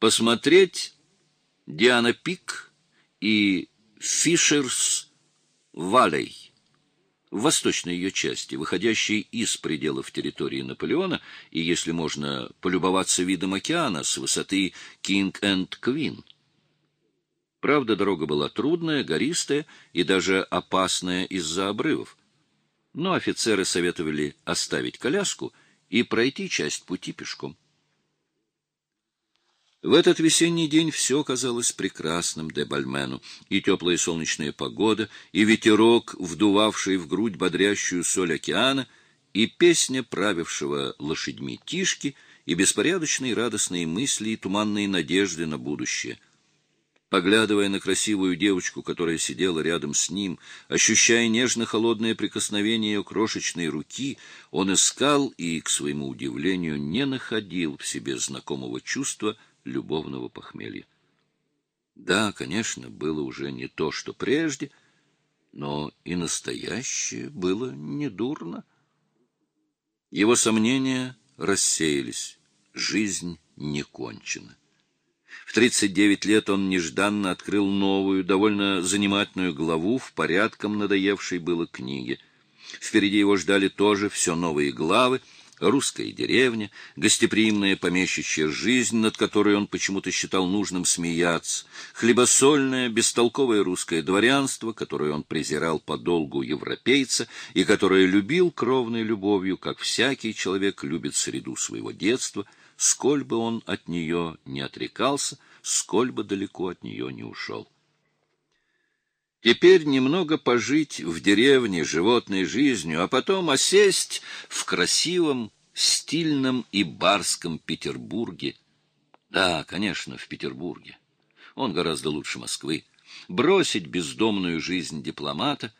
посмотреть Диана Пик и Фишерс Валей в восточной ее части, выходящей из пределов территории Наполеона, и, если можно, полюбоваться видом океана с высоты Кинг энд Квин. Правда, дорога была трудная, гористая и даже опасная из-за обрывов. Но офицеры советовали оставить коляску и пройти часть пути пешком. В этот весенний день все казалось прекрасным де Бальмену, и теплая солнечная погода, и ветерок, вдувавший в грудь бодрящую соль океана, и песня правившего лошадьми Тишки, и беспорядочные радостные мысли и туманные надежды на будущее — Поглядывая на красивую девочку, которая сидела рядом с ним, ощущая нежно-холодное прикосновение ее крошечной руки, он искал и, к своему удивлению, не находил в себе знакомого чувства любовного похмелья. Да, конечно, было уже не то, что прежде, но и настоящее было недурно. Его сомнения рассеялись, жизнь не кончена. В 39 лет он нежданно открыл новую, довольно занимательную главу в порядком надоевшей было книге. Впереди его ждали тоже все новые главы, русская деревня, гостеприимная помещичья жизнь, над которой он почему-то считал нужным смеяться, хлебосольное, бестолковое русское дворянство, которое он презирал по долгу европейца и которое любил кровной любовью, как всякий человек любит среду своего детства — сколь бы он от нее не отрекался, сколь бы далеко от нее не ушел. Теперь немного пожить в деревне животной жизнью, а потом осесть в красивом, стильном и барском Петербурге. Да, конечно, в Петербурге. Он гораздо лучше Москвы. Бросить бездомную жизнь дипломата,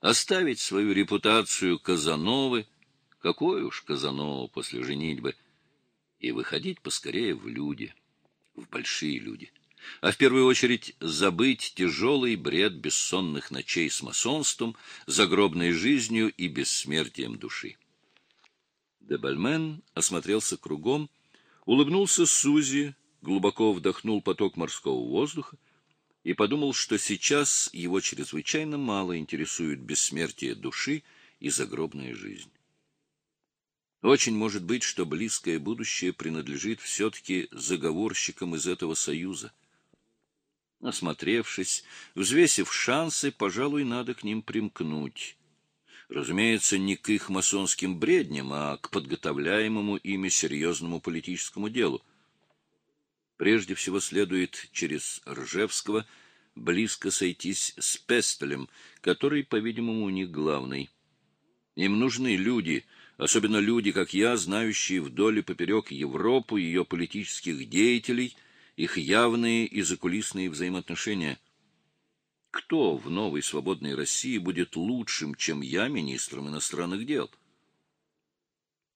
оставить свою репутацию Казановы, какой уж Казанова после женитьбы, и выходить поскорее в люди, в большие люди. А в первую очередь забыть тяжелый бред бессонных ночей с масонством, загробной жизнью и бессмертием души. Дебальмен осмотрелся кругом, улыбнулся Сузи, глубоко вдохнул поток морского воздуха и подумал, что сейчас его чрезвычайно мало интересует бессмертие души и загробная жизнь. Очень может быть, что близкое будущее принадлежит все-таки заговорщикам из этого союза. Осмотревшись, взвесив шансы, пожалуй, надо к ним примкнуть. Разумеется, не к их масонским бредням, а к подготовляемому ими серьезному политическому делу. Прежде всего следует через Ржевского близко сойтись с Пестелем, который, по-видимому, у них главный. Им нужны люди — особенно люди, как я, знающие вдоль и поперек Европу, ее политических деятелей, их явные и закулисные взаимоотношения. Кто в новой свободной России будет лучшим, чем я, министром иностранных дел?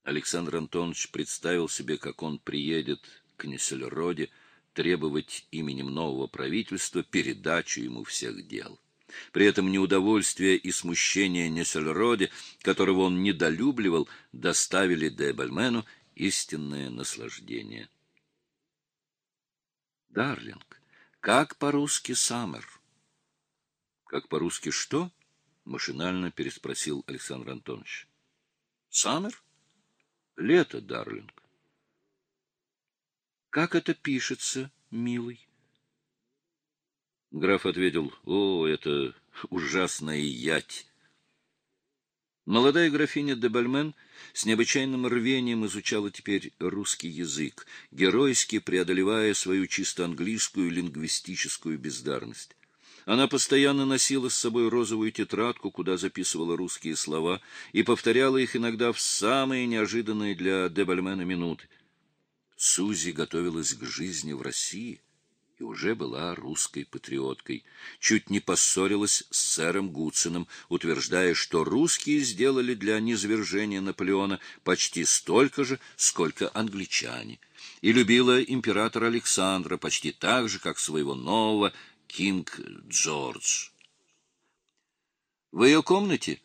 Александр Антонович представил себе, как он приедет к Нессельроде требовать именем нового правительства передачу ему всех дел. При этом неудовольствие и смущение Нессельроде, которого он недолюбливал, доставили де Бальмену истинное наслаждение. «Дарлинг, как по-русски «саммер»?» «Как по-русски что?» — машинально переспросил Александр Антонович. «Саммер? Лето, Дарлинг». «Как это пишется, милый?» Граф ответил, «О, это ужасная ять!» Молодая графиня де Бальмен с необычайным рвением изучала теперь русский язык, геройски преодолевая свою чисто английскую лингвистическую бездарность. Она постоянно носила с собой розовую тетрадку, куда записывала русские слова, и повторяла их иногда в самые неожиданные для де Бальмена минуты. Сузи готовилась к жизни в России — и уже была русской патриоткой. Чуть не поссорилась с сэром Гудсоном, утверждая, что русские сделали для низвержения Наполеона почти столько же, сколько англичане, и любила императора Александра почти так же, как своего нового Кинг Джордж. В ее комнате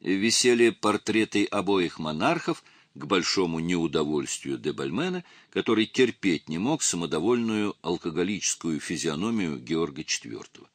висели портреты обоих монархов — к большому неудовольствию Дебальмена, который терпеть не мог самодовольную алкоголическую физиономию Георга IV.